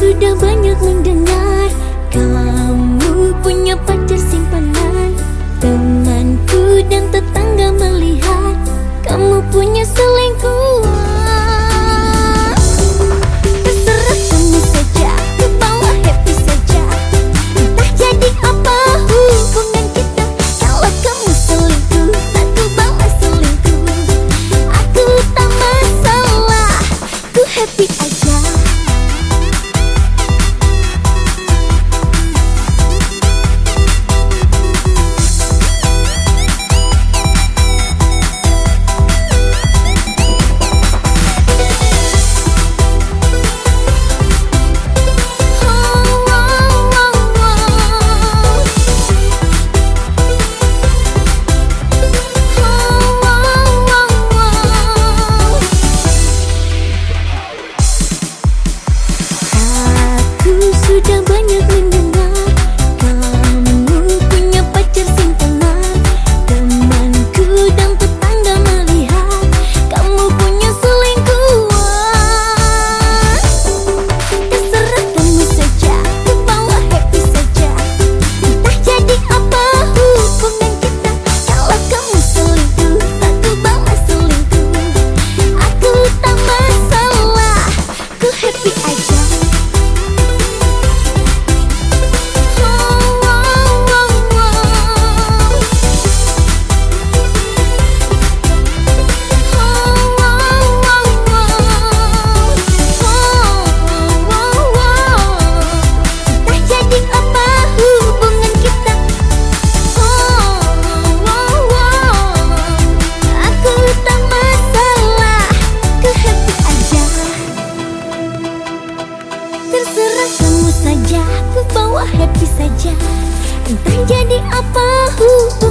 Sudah banyak mendengar Kamu punya pacar simpan sudah banyak jadi apa? hubungan